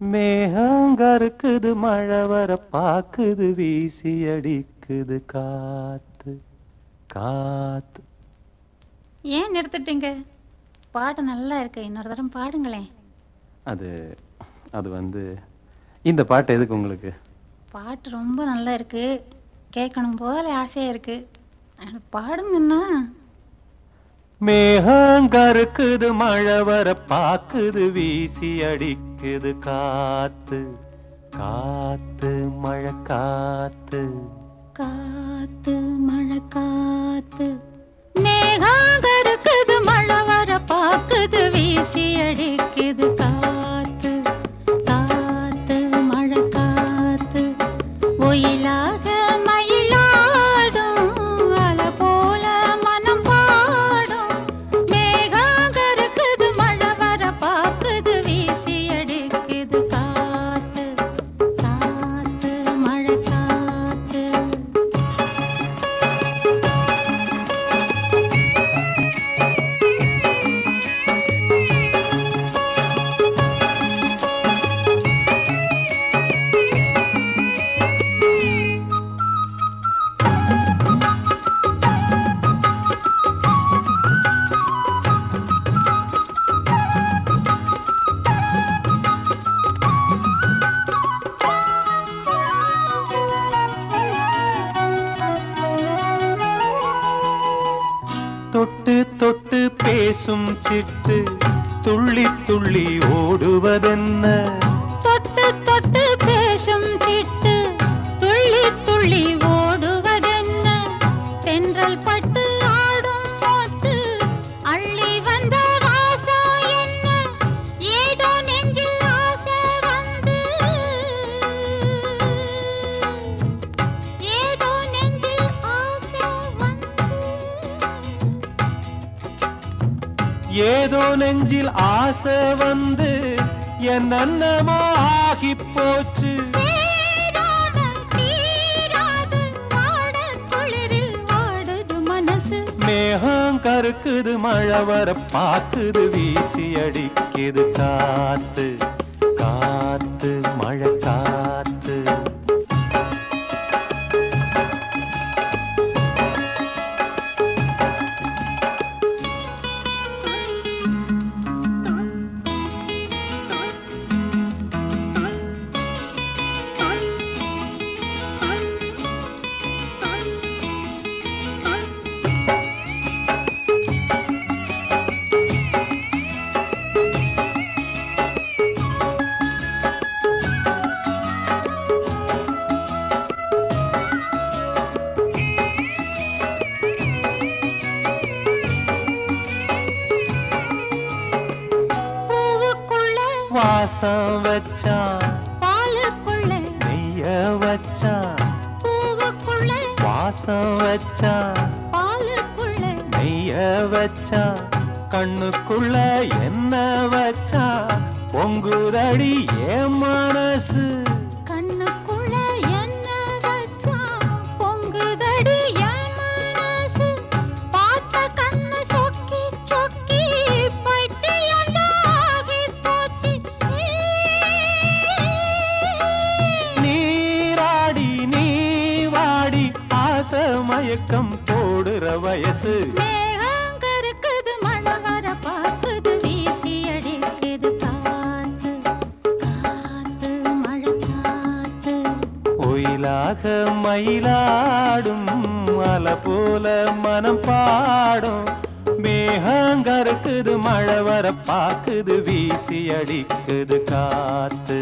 மேகங்கருக்குது மழை வர பாக்குது வீசி அடிக்குது காத்து காத்து. ஏன் நிறுத்திட்டீங்க? பாட்டு நல்லா இருக்கு இன்னொரு தரம் பாடுங்களேன். அது அது வந்து இந்த பாட்டு எதுக்கு உங்களுக்கு? பாட்டு ரொம்ப நல்லா இருக்கு கேட்கணும் போல ஆசையா இருக்கு. அட, பாடுங்கண்ணா மேகங்கருக்குது மழை வர பாக்குது வீசி அடிக்குது காத்து காத்து மழை காத்து. காத்து மழை காத்து. மேகாக மழை வர பாக்குது வீசி அடிக்குது பேசும் சிட்டு துள்ளி துள்ளி ஓடுவதென்ன? ஏதோ நெஞ்சில் ஆசை வந்து என்னென்னமோ ஆகி போச்சு மேகம் கருக்குது மழை வர பார்க்குது வீசி அடிக்குது காத்து. வாசம் வச்சான் பாலுக்குள்ள நெய்ய வச்சான் பூவுக்குள்ள வாசம் வச்சான் பாலுக்குள்ள நெய்ய வச்சான் கண்ணுக்குள்ள என்ன வச்சான் பொங்குதடி என் மயக்கம் போடுற வயசு. மேகங்கருக்குது மழை வர பார்க்குது வீசி அடிக்குது காத்து காத்து மழை காத்து ஒயிலாக மயிலாடும் அலை போல மனம் பாடும். மேகங்கருக்குது மழை வர பாக்குது வீசி அடிக்குது காத்து.